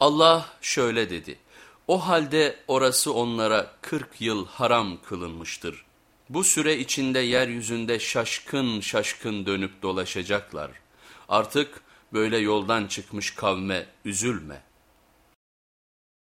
Allah şöyle dedi, o halde orası onlara 40 yıl haram kılınmıştır. Bu süre içinde yeryüzünde şaşkın şaşkın dönüp dolaşacaklar. Artık böyle yoldan çıkmış kavme üzülme.